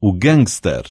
o gangster.